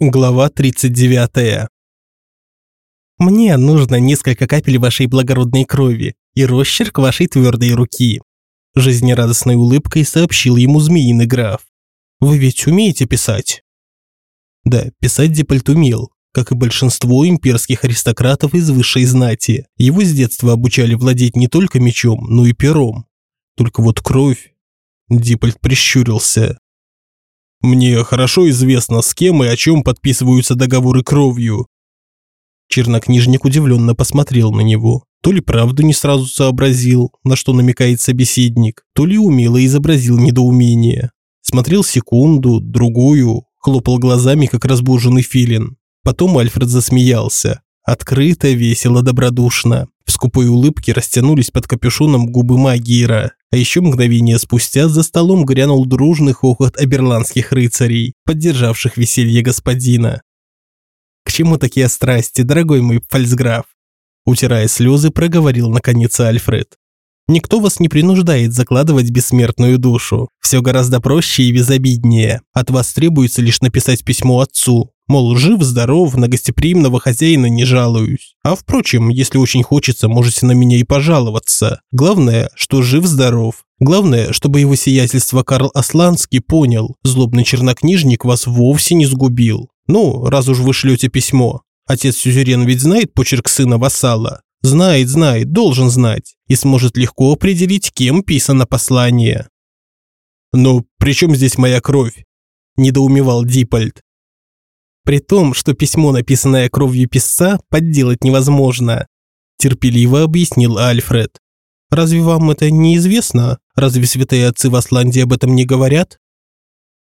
Глава 39. Мне нужно несколько капель вашей благородной крови и росчерк вашей твердой руки. Жизнерадостной улыбкой сообщил ему змеиный граф. Вы ведь умеете писать? Да, писать Депольт умел, как и большинство имперских аристократов из высшей знати. Его с детства обучали владеть не только мечом, но и пером. Только вот кровь... Диппольт прищурился. Мне хорошо известно, с кем и о чем подписываются договоры кровью. Чернокнижник удивленно посмотрел на него. То ли правду не сразу сообразил, на что намекает собеседник, то ли умело изобразил недоумение. Смотрел секунду, другую, хлопал глазами, как разбуженный филин. Потом Альфред засмеялся. Открыто, весело, добродушно. В скупой улыбке растянулись под капюшоном губы Магира. А еще мгновение спустя за столом грянул дружный хохот аберландских рыцарей, поддержавших веселье господина. «К чему такие страсти, дорогой мой фальцграф?» Утирая слезы, проговорил наконец Альфред. «Никто вас не принуждает закладывать бессмертную душу. Все гораздо проще и безобиднее. От вас требуется лишь написать письмо отцу, Мол, жив-здоров, на гостеприимного хозяина не жалуюсь. А впрочем, если очень хочется, можете на меня и пожаловаться. Главное, что жив-здоров. Главное, чтобы его сиятельство Карл Асланский понял, злобный чернокнижник вас вовсе не сгубил. Ну, раз уж вы шлете письмо. Отец Сюзерен ведь знает почерк сына вассала. Знает, знает, должен знать. И сможет легко определить, кем писано послание. «Ну, при чем здесь моя кровь?» – недоумевал Дипольд. При том, что письмо, написанное кровью писца, подделать невозможно. Терпеливо объяснил Альфред. Разве вам это неизвестно? Разве святые отцы в Асландии об этом не говорят?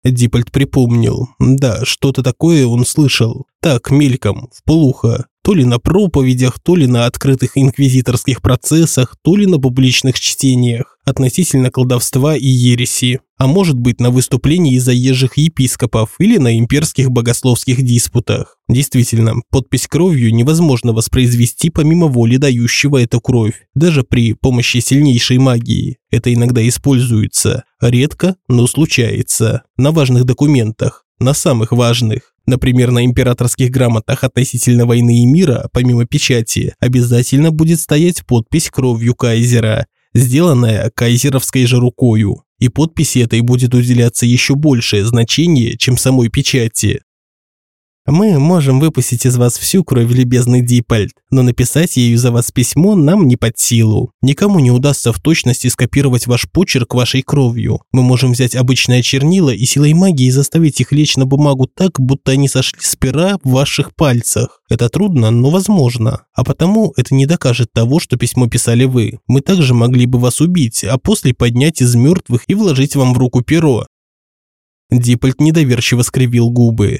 Диппольд припомнил. Да, что-то такое он слышал. Так, мельком, в полухо. То ли на проповедях, то ли на открытых инквизиторских процессах, то ли на публичных чтениях относительно колдовства и ереси. А может быть на выступлении заезжих епископов или на имперских богословских диспутах. Действительно, подпись кровью невозможно воспроизвести помимо воли дающего эту кровь, даже при помощи сильнейшей магии. Это иногда используется. Редко, но случается. На важных документах. На самых важных. Например, на императорских грамотах относительно войны и мира, помимо печати, обязательно будет стоять подпись кровью кайзера, сделанная кайзеровской же рукою. И подписи этой будет уделяться еще большее значение, чем самой печати. Мы можем выпустить из вас всю кровь, любезный Диппольд, но написать ею за вас письмо нам не под силу. Никому не удастся в точности скопировать ваш почерк вашей кровью. Мы можем взять обычное чернила и силой магии заставить их лечь на бумагу так, будто они сошли с пера в ваших пальцах. Это трудно, но возможно. А потому это не докажет того, что письмо писали вы. Мы также могли бы вас убить, а после поднять из мертвых и вложить вам в руку перо. Диппольд недоверчиво скривил губы.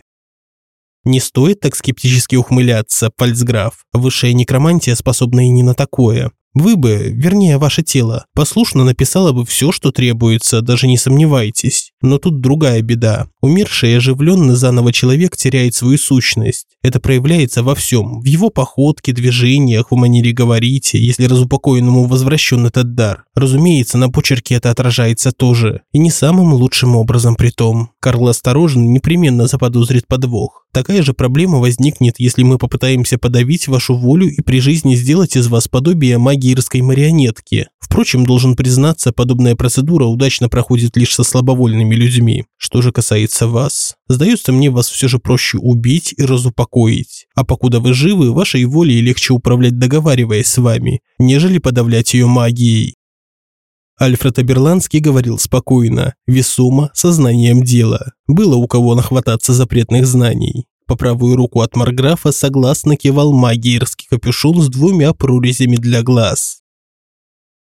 Не стоит так скептически ухмыляться, пальцграф. Высшая некромантия способна и не на такое. Вы бы, вернее, ваше тело, послушно написало бы все, что требуется, даже не сомневайтесь. Но тут другая беда. Умерший и оживленный заново человек теряет свою сущность. Это проявляется во всем. В его походке, движениях, в манере говорить, если разупокоенному возвращен этот дар. Разумеется, на почерке это отражается тоже. И не самым лучшим образом при том. Карл осторожен непременно заподозрит подвох. Такая же проблема возникнет, если мы попытаемся подавить вашу волю и при жизни сделать из вас подобие магирской марионетки. Впрочем, должен признаться, подобная процедура удачно проходит лишь со слабовольными людьми. Что же касается вас, сдается мне вас все же проще убить и разупокоить. А покуда вы живы, вашей волей легче управлять договариваясь с вами, нежели подавлять ее магией. Альфред Аберландский говорил спокойно, весомо, сознанием дела. Было у кого нахвататься запретных знаний. По правую руку от Марграфа согласно кивал магиерский капюшон с двумя прорезями для глаз.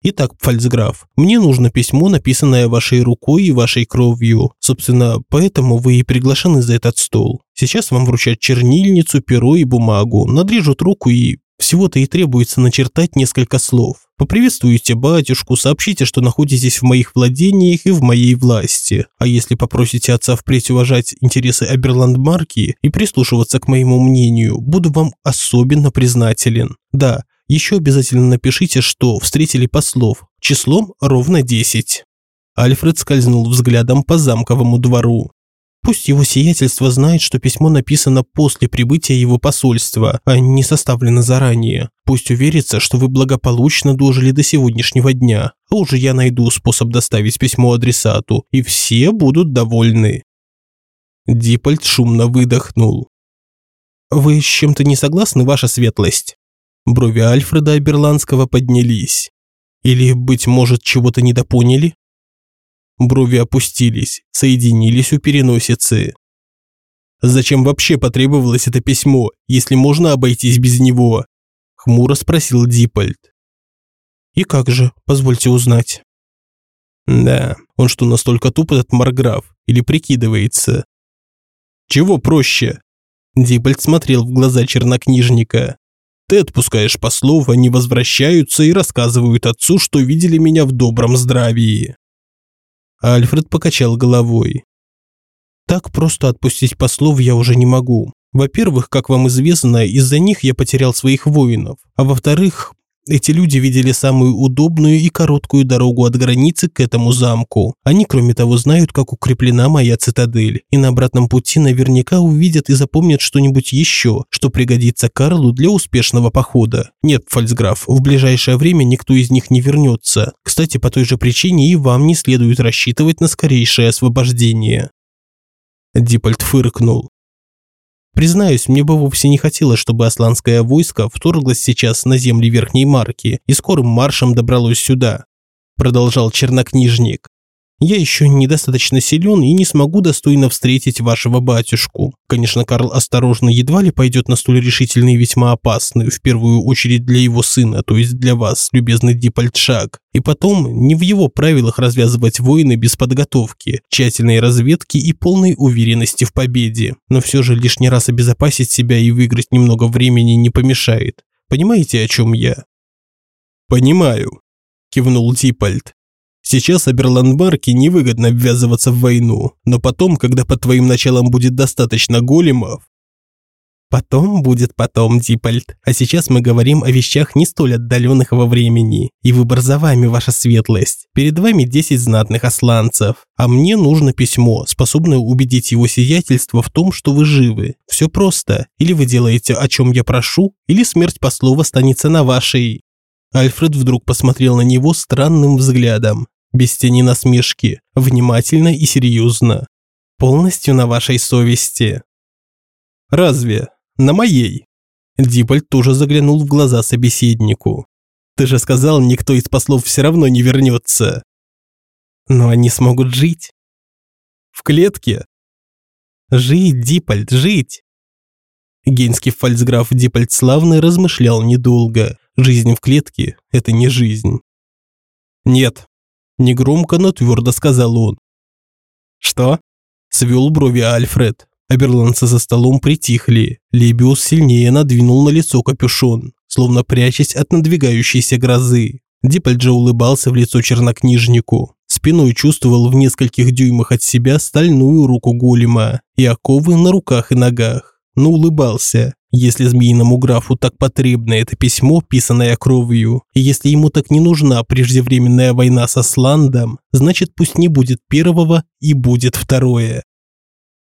Итак, фальцграф, мне нужно письмо, написанное вашей рукой и вашей кровью. Собственно, поэтому вы и приглашены за этот стол. Сейчас вам вручат чернильницу, перо и бумагу, надрежут руку и всего-то и требуется начертать несколько слов. Поприветствуйте батюшку, сообщите, что находитесь в моих владениях и в моей власти. А если попросите отца впредь уважать интересы Аберландмарки и прислушиваться к моему мнению, буду вам особенно признателен. Да, еще обязательно напишите, что встретили послов, числом ровно 10. Альфред скользнул взглядом по замковому двору. Пусть его сиятельство знает, что письмо написано после прибытия его посольства, а не составлено заранее. Пусть уверится, что вы благополучно дожили до сегодняшнего дня, а уже я найду способ доставить письмо адресату, и все будут довольны». Диппольт шумно выдохнул. «Вы с чем-то не согласны, ваша светлость?» Брови Альфреда Аберландского поднялись. «Или, быть может, чего-то недопоняли?» Брови опустились, соединились у переносицы. «Зачем вообще потребовалось это письмо, если можно обойтись без него?» Хмуро спросил Диппольд. «И как же, позвольте узнать?» «Да, он что, настолько туп этот Марграф? Или прикидывается?» «Чего проще?» Диппольд смотрел в глаза чернокнижника. «Ты отпускаешь послов, они возвращаются и рассказывают отцу, что видели меня в добром здравии. Альфред покачал головой. Так просто отпустить послов я уже не могу. Во-первых, как вам известно, из-за них я потерял своих воинов. А во-вторых, эти люди видели самую удобную и короткую дорогу от границы к этому замку. Они, кроме того, знают, как укреплена моя цитадель, и на обратном пути наверняка увидят и запомнят что-нибудь еще, что пригодится Карлу для успешного похода. Нет, Фальцграф, в ближайшее время никто из них не вернется. Кстати, по той же причине и вам не следует рассчитывать на скорейшее освобождение. Диппольт фыркнул. Признаюсь, мне бы вовсе не хотелось, чтобы асланское войско вторглось сейчас на земли Верхней Марки и скорым маршем добралось сюда, продолжал чернокнижник. Я еще недостаточно силен и не смогу достойно встретить вашего батюшку. Конечно, Карл осторожно едва ли пойдет на столь решительный и весьма опасный, в первую очередь для его сына, то есть для вас, любезный Дипольтшаг. И потом, не в его правилах развязывать войны без подготовки, тщательной разведки и полной уверенности в победе. Но все же лишний раз обезопасить себя и выиграть немного времени не помешает. Понимаете, о чем я? «Понимаю», – кивнул Дипольт. Сейчас Аберландбарке невыгодно ввязываться в войну, но потом, когда под твоим началом будет достаточно големов... Потом будет потом, Дипольд. А сейчас мы говорим о вещах не столь отдаленных во времени. И выбор за вами, ваша светлость. Перед вами 10 знатных осланцев. А мне нужно письмо, способное убедить его сиятельство в том, что вы живы. Все просто. Или вы делаете, о чем я прошу, или смерть послов останется на вашей... Альфред вдруг посмотрел на него странным взглядом, без тени насмешки, внимательно и серьезно. Полностью на вашей совести. Разве? На моей? Дипольд тоже заглянул в глаза собеседнику. Ты же сказал, никто из послов все равно не вернется. Но они смогут жить. В клетке? Жить, Дипольд, жить. Гейнский фальцграф Дипольд Славный размышлял недолго. Жизнь в клетке – это не жизнь. Нет, негромко, но твердо сказал он. Что? Свел брови Альфред. Аберландцы за столом притихли. Лебиус сильнее надвинул на лицо капюшон, словно прячась от надвигающейся грозы. Дипольджа улыбался в лицо чернокнижнику. Спиной чувствовал в нескольких дюймах от себя стальную руку голема и оковы на руках и ногах. Но улыбался. Если змеиному графу так потребно это письмо, писанное кровью, и если ему так не нужна преждевременная война со Сландом, значит пусть не будет первого и будет второе.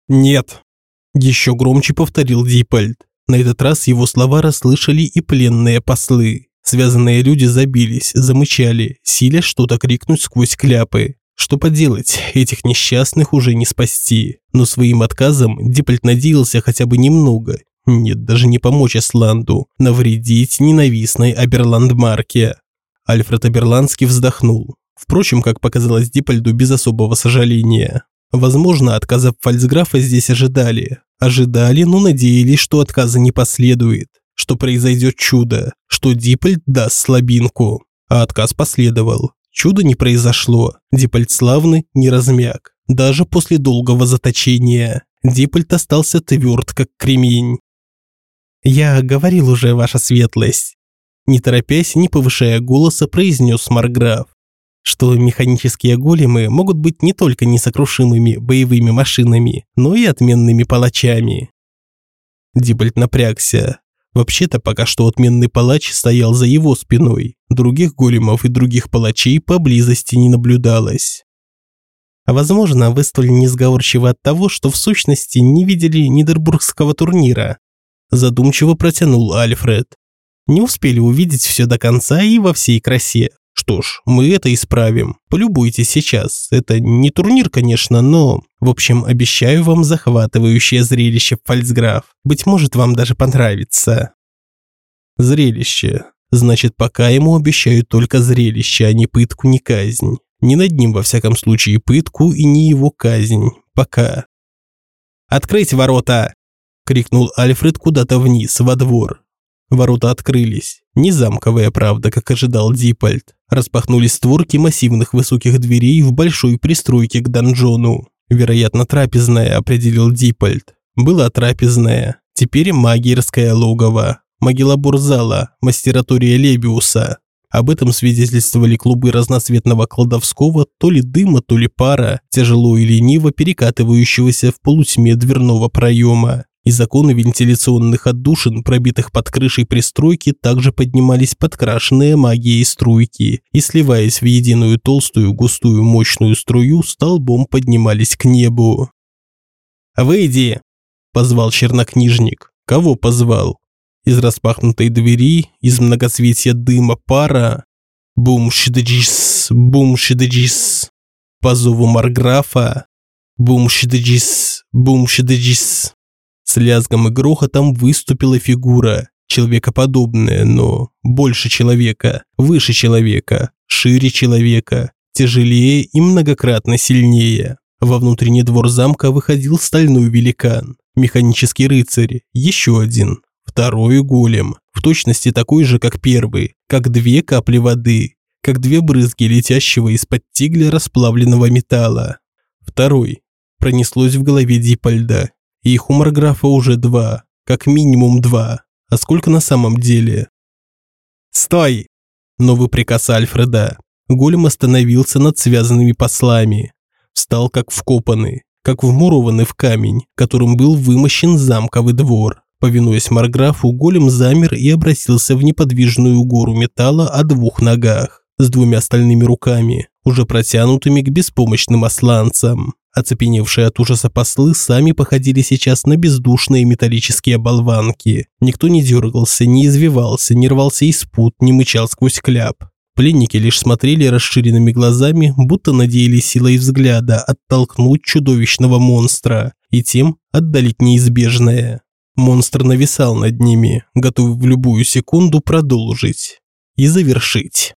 «Нет», – еще громче повторил Диппольд. На этот раз его слова расслышали и пленные послы. Связанные люди забились, замычали, силя что-то крикнуть сквозь кляпы. Что поделать, этих несчастных уже не спасти. Но своим отказом Диппольд надеялся хотя бы немного, нет, даже не помочь Эсланду, навредить ненавистной Аберландмарке. Альфред Аберландский вздохнул. Впрочем, как показалось Дипольду без особого сожаления. Возможно, отказа фальцграфа здесь ожидали. Ожидали, но надеялись, что отказа не последует. Что произойдет чудо, что Дипольд даст слабинку. А отказ последовал. Чудо не произошло. Дипольд славный не размяк. Даже после долгого заточения. Дипольд остался тверд, как кремень. «Я говорил уже, ваша светлость», не торопясь, не повышая голоса, произнес Марграф, что механические големы могут быть не только несокрушимыми боевыми машинами, но и отменными палачами. Дибальд напрягся. Вообще-то пока что отменный палач стоял за его спиной, других големов и других палачей поблизости не наблюдалось. А возможно, вы столь несговорчивы от того, что в сущности не видели Нидербургского турнира. Задумчиво протянул Альфред. Не успели увидеть все до конца и во всей красе. Что ж, мы это исправим. Полюбуйтесь сейчас. Это не турнир, конечно, но... В общем, обещаю вам захватывающее зрелище Фальцграф. Быть может, вам даже понравится. Зрелище. Значит, пока ему обещают только зрелище, а не пытку, не казнь. Не над ним, во всяком случае, пытку и не его казнь. Пока. «Открыть ворота!» – крикнул Альфред куда-то вниз, во двор. Ворота открылись. Не замковая правда, как ожидал Дипольд. Распахнулись створки массивных высоких дверей в большой пристройке к донжону. Вероятно, трапезная, определил Дипольд. Была трапезная. Теперь магерское логово. Могила Бурзала, мастератория Лебиуса. Об этом свидетельствовали клубы разноцветного кладовского, то ли дыма, то ли пара, тяжело и лениво перекатывающегося в полутьме дверного проема и законы вентиляционных отдушин, пробитых под крышей пристройки, также поднимались подкрашенные магией струйки и, сливаясь в единую толстую, густую, мощную струю, столбом поднимались к небу. «Выйди!» – позвал чернокнижник. Кого позвал? Из распахнутой двери, из многоцветия дыма пара. Бум-шидаджис, бум-шидаджис. По зову Марграфа. Бум-шидаджис, бум-шидаджис. С лязгом и грохотом выступила фигура, человекоподобная, но больше человека, выше человека, шире человека, тяжелее и многократно сильнее. Во внутренний двор замка выходил стальной великан, механический рыцарь, еще один, второй голем, в точности такой же, как первый, как две капли воды, как две брызги летящего из-под тигля расплавленного металла. Второй. Пронеслось в голове Дипольда, их у Марграфа уже два, как минимум два. А сколько на самом деле? «Стой!» Новый приказ Альфреда. Голем остановился над связанными послами. Встал как вкопанный, как вмурованный в камень, которым был вымощен замковый двор. Повинуясь Марграфу, голем замер и обратился в неподвижную гору металла о двух ногах, с двумя стальными руками, уже протянутыми к беспомощным осланцам. Оцепеневшие от ужаса послы сами походили сейчас на бездушные металлические болванки. Никто не дергался, не извивался, не рвался из пут, не мычал сквозь кляп. Пленники лишь смотрели расширенными глазами, будто надеялись силой взгляда оттолкнуть чудовищного монстра и тем отдалить неизбежное. Монстр нависал над ними, готовый в любую секунду продолжить и завершить.